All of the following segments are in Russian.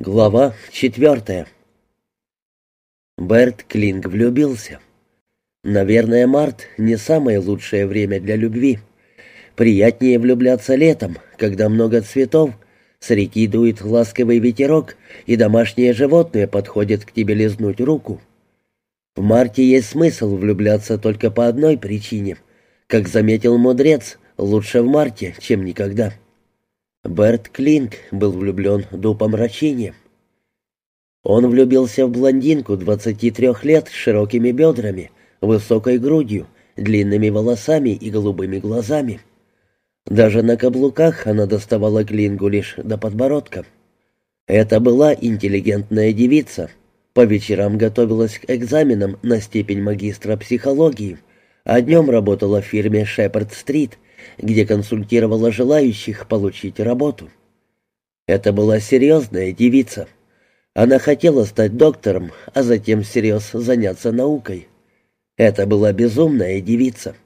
Глава четвертая. Берт Клинг влюбился. Наверное, март — не самое лучшее время для любви. Приятнее влюбляться летом, когда много цветов, с реки дует ласковый ветерок, и домашние животные подходят к тебе лизнуть руку. В марте есть смысл влюбляться только по одной причине. Как заметил мудрец, лучше в марте, чем никогда. Берт Клинк был влюблен до помрачения. Он влюбился в блондинку 23 лет с широкими бедрами, высокой грудью, длинными волосами и голубыми глазами. Даже на каблуках она доставала Клингу лишь до подбородка. Это была интеллигентная девица. По вечерам готовилась к экзаменам на степень магистра психологии, а днем работала в фирме «Шепард-стрит», где консультировала желающих получить работу. Это была серьезная девица. Она хотела стать доктором, а затем всерьез заняться наукой. Это была безумная девица.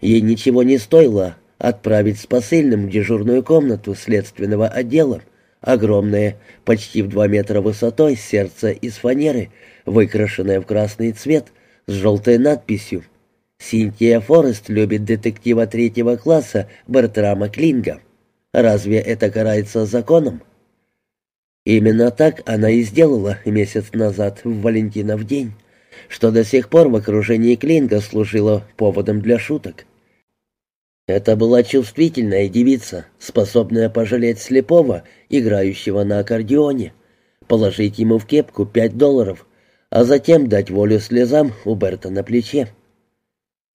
Ей ничего не стоило отправить с посыльным в дежурную комнату следственного отдела, огромное, почти в два метра высотой, сердце из фанеры, выкрашенное в красный цвет, с желтой надписью Синтия Форест любит детектива третьего класса Бертрама Клинга. Разве это карается законом? Именно так она и сделала месяц назад в Валентинов день, что до сих пор в окружении Клинга служило поводом для шуток. Это была чувствительная девица, способная пожалеть слепого, играющего на аккордеоне, положить ему в кепку пять долларов, а затем дать волю слезам у Берта на плече.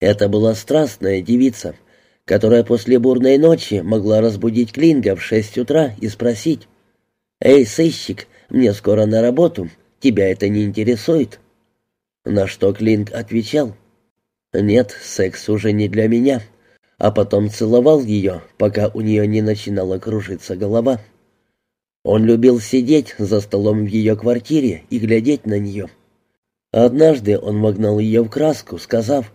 Это была страстная девица, которая после бурной ночи могла разбудить Клинга в шесть утра и спросить, «Эй, сыщик, мне скоро на работу, тебя это не интересует?» На что Клинг отвечал, «Нет, секс уже не для меня», а потом целовал ее, пока у нее не начинала кружиться голова. Он любил сидеть за столом в ее квартире и глядеть на нее. Однажды он вогнал ее в краску, сказав,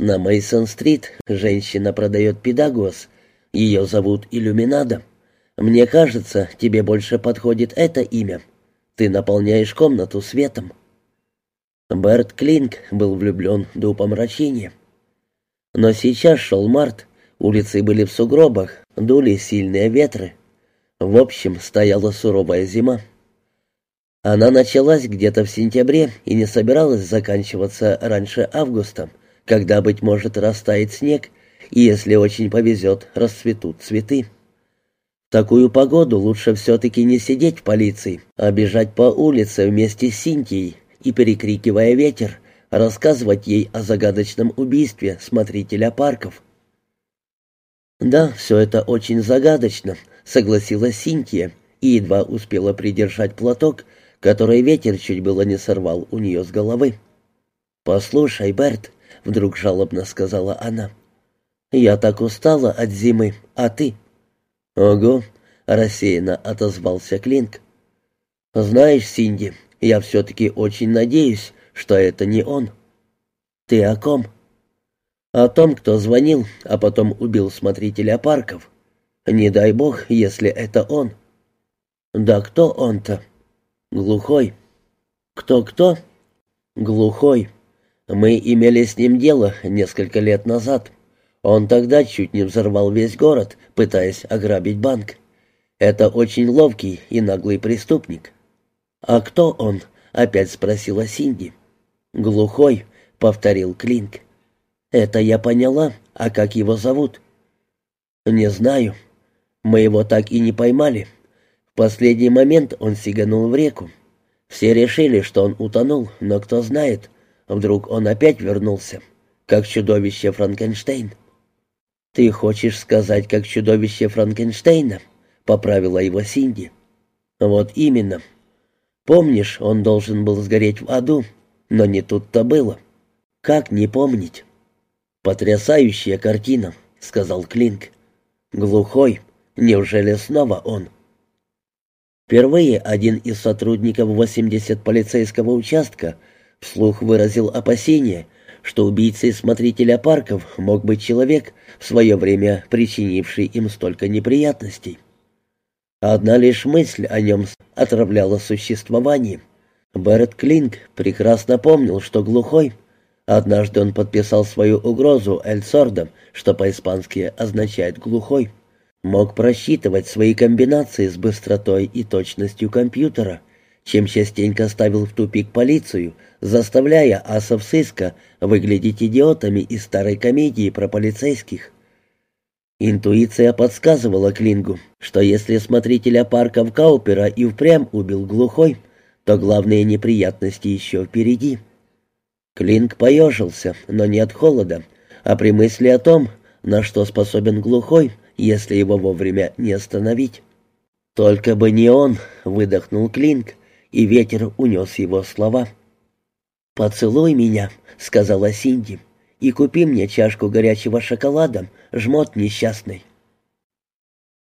на Мейсон-стрит женщина продает педагоз. Ее зовут Иллюминада. Мне кажется, тебе больше подходит это имя. Ты наполняешь комнату светом». Берт Клинк был влюблен до упомрачения. Но сейчас шел март, улицы были в сугробах, дули сильные ветры. В общем, стояла суровая зима. Она началась где-то в сентябре и не собиралась заканчиваться раньше августа когда, быть может, растает снег, и, если очень повезет, расцветут цветы. В такую погоду лучше все-таки не сидеть в полиции, а бежать по улице вместе с Синтией и, перекрикивая ветер, рассказывать ей о загадочном убийстве смотрителя парков. «Да, все это очень загадочно», — согласилась Синтия и едва успела придержать платок, который ветер чуть было не сорвал у нее с головы. «Послушай, Берт», — вдруг жалобно сказала она. «Я так устала от зимы, а ты?» «Ого», — рассеянно отозвался Клинк. «Знаешь, Синди, я все-таки очень надеюсь, что это не он». «Ты о ком?» «О том, кто звонил, а потом убил смотрителя парков. Не дай бог, если это он». «Да кто он-то?» «Глухой». «Кто-кто?» «Глухой». Мы имели с ним дело несколько лет назад. Он тогда чуть не взорвал весь город, пытаясь ограбить банк. Это очень ловкий и наглый преступник. «А кто он?» — опять спросила Синди. «Глухой», — повторил Клинк. «Это я поняла. А как его зовут?» «Не знаю. Мы его так и не поймали. В последний момент он сиганул в реку. Все решили, что он утонул, но кто знает, Вдруг он опять вернулся, как чудовище Франкенштейн. «Ты хочешь сказать, как чудовище Франкенштейна?» — поправила его Синди. «Вот именно. Помнишь, он должен был сгореть в аду, но не тут-то было. Как не помнить?» «Потрясающая картина», — сказал Клинк. «Глухой. Неужели снова он?» Впервые один из сотрудников 80 полицейского участка — вслух выразил опасение, что убийцей смотрителя парков мог быть человек, в свое время причинивший им столько неприятностей. Одна лишь мысль о нем отравляла существование. Берет Клинк прекрасно помнил, что глухой. Однажды он подписал свою угрозу Эль Сордо, что по-испански означает «глухой». Мог просчитывать свои комбинации с быстротой и точностью компьютера, чем частенько ставил в тупик полицию, заставляя асов сыска выглядеть идиотами из старой комедии про полицейских. Интуиция подсказывала Клингу, что если смотрителя парка в Каупера и впрямь убил глухой, то главные неприятности еще впереди. Клинг поежился, но не от холода, а при мысли о том, на что способен глухой, если его вовремя не остановить. «Только бы не он!» — выдохнул Клинг, и ветер унес его слова. «Поцелуй меня», — сказала Синди и купи мне чашку горячего шоколада, жмот несчастный».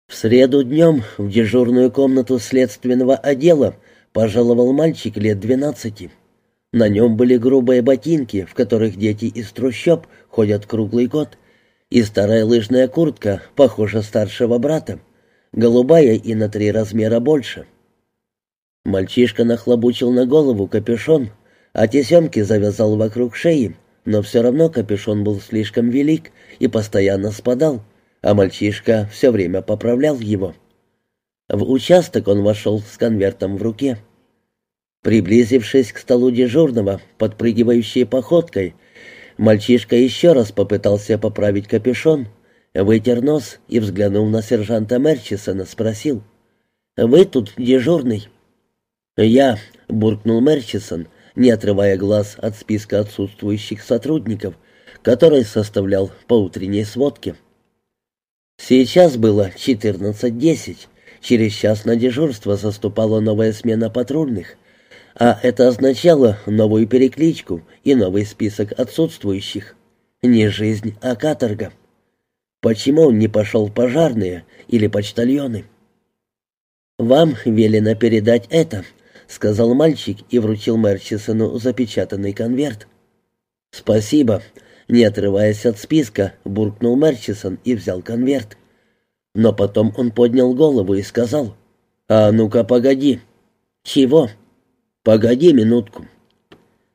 В среду днем в дежурную комнату следственного отдела пожаловал мальчик лет двенадцати. На нем были грубые ботинки, в которых дети из трущоб ходят круглый год, и старая лыжная куртка, похожа старшего брата, голубая и на три размера больше. Мальчишка нахлобучил на голову капюшон, а тесемки завязал вокруг шеи, но все равно капюшон был слишком велик и постоянно спадал, а мальчишка все время поправлял его. В участок он вошел с конвертом в руке. Приблизившись к столу дежурного, подпрыгивающей походкой, мальчишка еще раз попытался поправить капюшон, вытер нос и, взглянув на сержанта Мерчисона, спросил. «Вы тут дежурный?» «Я», — буркнул Мерчисон, не отрывая глаз от списка отсутствующих сотрудников, который составлял по утренней сводке. Сейчас было 14.10, через час на дежурство заступала новая смена патрульных, а это означало новую перекличку и новый список отсутствующих. Не жизнь, а каторга. Почему он не пошел в пожарные или почтальоны? «Вам велено передать это», — сказал мальчик и вручил Мерчисону запечатанный конверт. «Спасибо», — не отрываясь от списка, буркнул Мерчисон и взял конверт. Но потом он поднял голову и сказал, «А ну-ка, погоди». «Чего?» «Погоди минутку».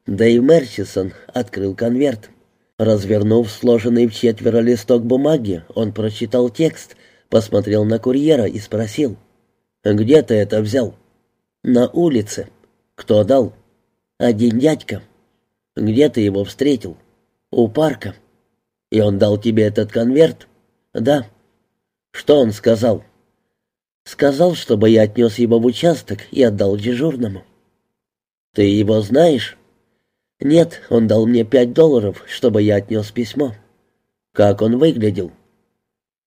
Дэйв Мерчисон открыл конверт. Развернув сложенный в четверо листок бумаги, он прочитал текст, посмотрел на курьера и спросил, «Где ты это взял?» «На улице». «Кто дал?» «Один дядька». «Где ты его встретил?» «У парка». «И он дал тебе этот конверт?» «Да». «Что он сказал?» «Сказал, чтобы я отнес его в участок и отдал дежурному». «Ты его знаешь?» «Нет, он дал мне пять долларов, чтобы я отнес письмо». «Как он выглядел?»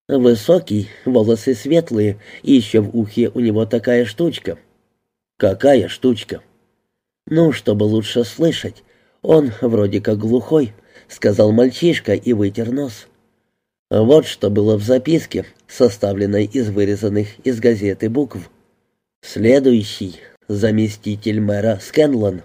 «Высокий, волосы светлые, и еще в ухе у него такая штучка. «Какая штучка?» «Ну, чтобы лучше слышать. Он вроде как глухой», — сказал мальчишка и вытер нос. Вот что было в записке, составленной из вырезанных из газеты букв. Следующий — заместитель мэра Скэнлон.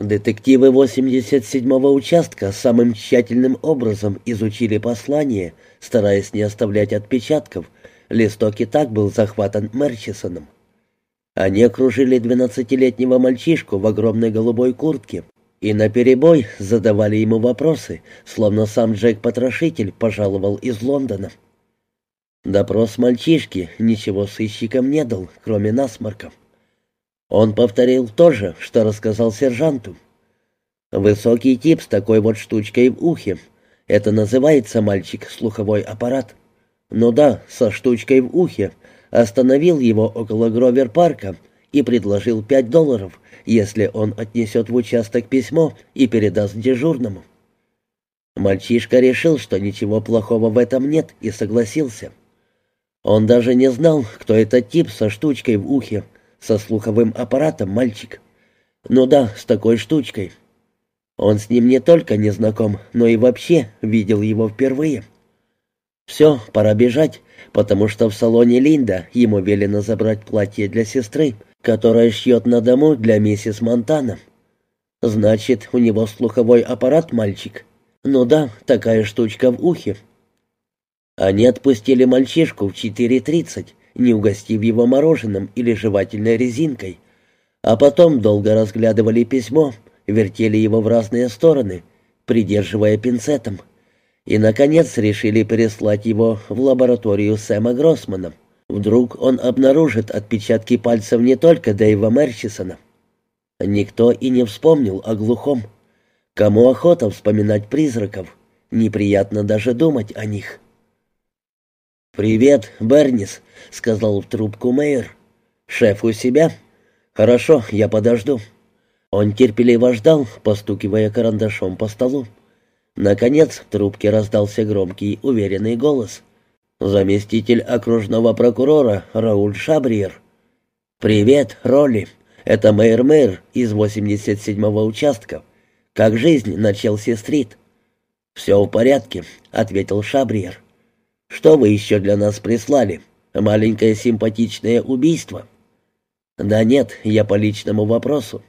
Детективы 87-го участка самым тщательным образом изучили послание, стараясь не оставлять отпечатков. Листок и так был захватан Мерчисоном. Они окружили двенадцатилетнего мальчишку в огромной голубой куртке и наперебой задавали ему вопросы, словно сам Джек-потрошитель пожаловал из Лондона. Допрос мальчишки ничего сыщикам не дал, кроме насморка. Он повторил то же, что рассказал сержанту. Высокий тип с такой вот штучкой в ухе. Это называется, мальчик, слуховой аппарат. Ну да, со штучкой в ухе, остановил его около Гровер-парка и предложил пять долларов, если он отнесет в участок письмо и передаст дежурному. Мальчишка решил, что ничего плохого в этом нет, и согласился. Он даже не знал, кто этот тип со штучкой в ухе, со слуховым аппаратом мальчик. Ну да, с такой штучкой. Он с ним не только не знаком, но и вообще видел его впервые. «Все, пора бежать», потому что в салоне Линда ему велено забрать платье для сестры, которая шьет на дому для миссис Монтана. Значит, у него слуховой аппарат, мальчик? Ну да, такая штучка в ухе. Они отпустили мальчишку в 4.30, не угостив его мороженым или жевательной резинкой, а потом долго разглядывали письмо, вертели его в разные стороны, придерживая пинцетом, и, наконец, решили переслать его в лабораторию Сэма Гроссмана. Вдруг он обнаружит отпечатки пальцев не только Дэйва Мерчисона. Никто и не вспомнил о глухом. Кому охота вспоминать призраков? Неприятно даже думать о них. «Привет, Бернис», — сказал в трубку Мэйр. «Шеф у себя?» «Хорошо, я подожду». Он терпеливо ждал, постукивая карандашом по столу. Наконец в трубке раздался громкий, уверенный голос. «Заместитель окружного прокурора Рауль Шабриер». «Привет, Ролли. Это мэр Мэр из 87-го участка. Как жизнь на Челси-стрит?» «Все в порядке», — ответил Шабриер. «Что вы еще для нас прислали? Маленькое симпатичное убийство?» «Да нет, я по личному вопросу».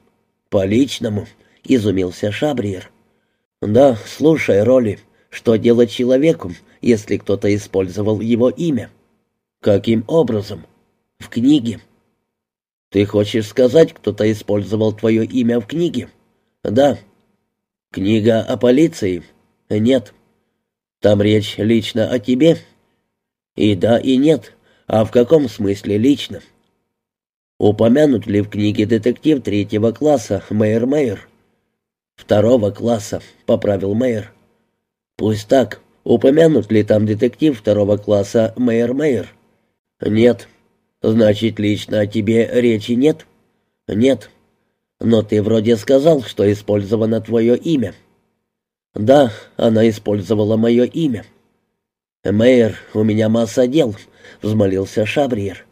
«По личному?» — изумился Шабриер. «Да, слушай, Роли, что делать человеку, если кто-то использовал его имя?» «Каким образом?» «В книге». «Ты хочешь сказать, кто-то использовал твое имя в книге?» «Да». «Книга о полиции?» «Нет». «Там речь лично о тебе?» «И да, и нет. А в каком смысле лично?» «Упомянут ли в книге детектив третьего класса Мэйр Мэйр?» «Второго класса», — поправил Мэйр. «Пусть так. Упомянут ли там детектив второго класса Мэйр Мэйр?» «Нет». «Значит, лично о тебе речи нет?» «Нет». «Но ты вроде сказал, что использовано твое имя». «Да, она использовала мое имя». «Мэйр, у меня масса дел», — взмолился Шабриер.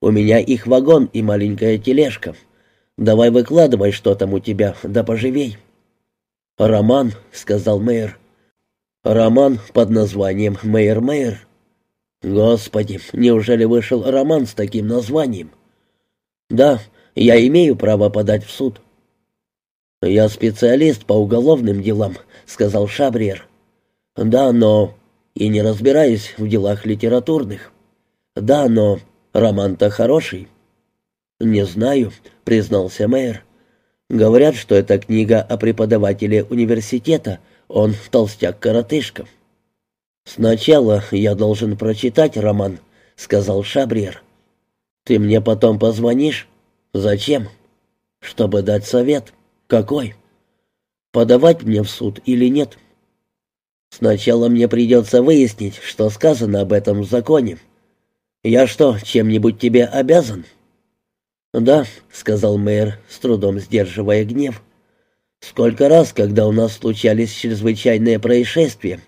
«У меня их вагон и маленькая тележка. Давай выкладывай, что там у тебя, да поживей». «Роман», — сказал мэр. «Роман под названием «Мэйр Мэйр». Господи, неужели вышел роман с таким названием? Да, я имею право подать в суд. Я специалист по уголовным делам, сказал Шабриер. Да, но и не разбираюсь в делах литературных. Да, но роман-то хороший. Не знаю, признался мэр. Говорят, что это книга о преподавателе университета. Он толстяк-коротышка. «Сначала я должен прочитать роман», — сказал Шабриер. «Ты мне потом позвонишь? Зачем?» «Чтобы дать совет. Какой?» «Подавать мне в суд или нет?» «Сначала мне придется выяснить, что сказано об этом в законе. Я что, чем-нибудь тебе обязан?» «Да», — сказал мэр, с трудом сдерживая гнев. «Сколько раз, когда у нас случались чрезвычайные происшествия,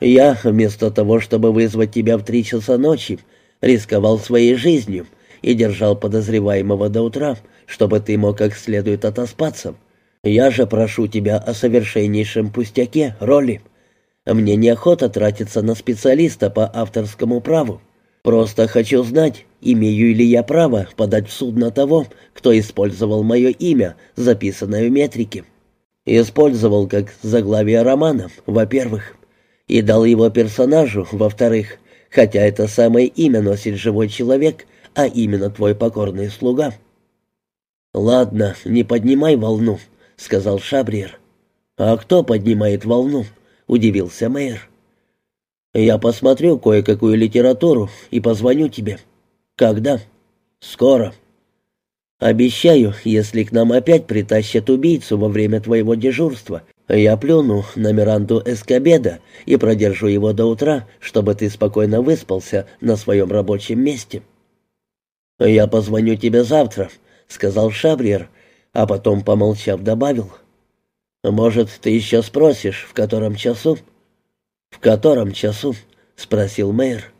я, вместо того, чтобы вызвать тебя в три часа ночи, рисковал своей жизнью и держал подозреваемого до утра, чтобы ты мог как следует отоспаться. Я же прошу тебя о совершеннейшем пустяке, роли. Мне неохота тратиться на специалиста по авторскому праву. Просто хочу знать, имею ли я право подать в суд на того, кто использовал мое имя, записанное в метрике. Использовал как заглавие романа, во-первых, и дал его персонажу, во-вторых, хотя это самое имя носит живой человек, а именно твой покорный слуга. «Ладно, не поднимай волну», — сказал Шабриер. «А кто поднимает волну?» — удивился мэр. «Я посмотрю кое-какую литературу и позвоню тебе». «Когда?» «Скоро». «Обещаю, если к нам опять притащат убийцу во время твоего дежурства, я плюну на Миранду Эскобеда и продержу его до утра, чтобы ты спокойно выспался на своем рабочем месте». «Я позвоню тебе завтра», — сказал Шабриер, а потом, помолчав, добавил. «Может, ты еще спросишь, в котором часу?» «В котором часу?» — спросил мэр.